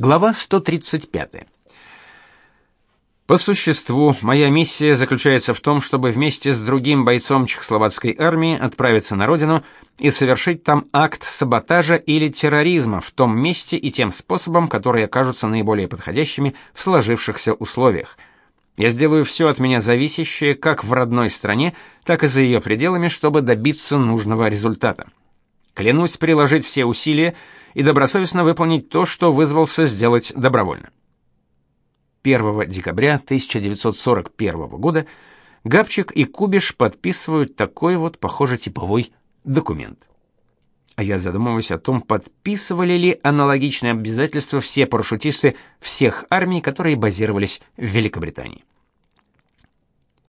Глава 135. По существу, моя миссия заключается в том, чтобы вместе с другим бойцом чехословацкой армии отправиться на родину и совершить там акт саботажа или терроризма в том месте и тем способом, которые окажутся наиболее подходящими в сложившихся условиях. Я сделаю все от меня зависящее как в родной стране, так и за ее пределами, чтобы добиться нужного результата. Клянусь приложить все усилия и добросовестно выполнить то, что вызвался сделать добровольно. 1 декабря 1941 года Габчик и Кубиш подписывают такой вот, похоже, типовой документ. А я задумываюсь о том, подписывали ли аналогичные обязательства все парашютисты всех армий, которые базировались в Великобритании.